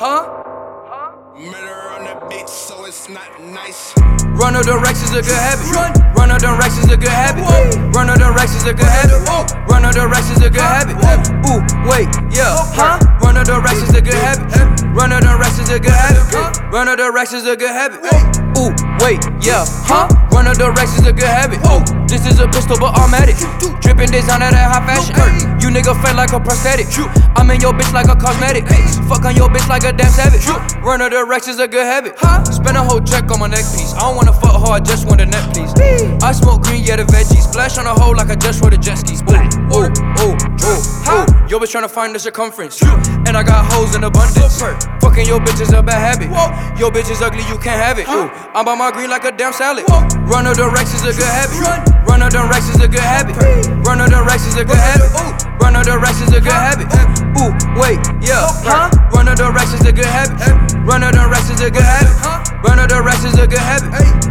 Huh? Murda on the beat, so it's not nice. Run Rex is a good habit. Run of the Rex is a good habit. Run of the Rex is a good habit. Run of the Rex is a good habit. Ooh, wait, yeah, huh? Run Rex is a good habit. Run Rex is a good habit. Run Rex is a good habit. Ooh, wait, yeah, huh? Run Rex is a good habit. Oh, this is a pistol but automatic. Dripping designer that high fashion. You nigga fat like a prosthetic. I'm in your bitch like a cosmetic. Fuck on your bitch like a damn savage. Run of the Rex is a good habit. Spend a whole check on my neck piece. I don't wanna fuck her, I just want a net please. I smoke green, yeah, the veggies. Splash on a hole like I just rode a jet skis. Ooh, ooh, ooh, ooh, ooh. Yo bitch tryna find the circumference. And I got hoes in abundance. Fucking your bitch is a bad habit. Your bitch is ugly, you can't have it. Ooh, I'm by my green like a damn salad. Run of the Rex is a good habit. Run Rex is a good habit. Run of the Rex is a good habit. Run the racks is a good habit. Ooh, wait, yeah. Huh? Run the racks is a good habit. Run the racks is a good habit. Run the racks is a good habit.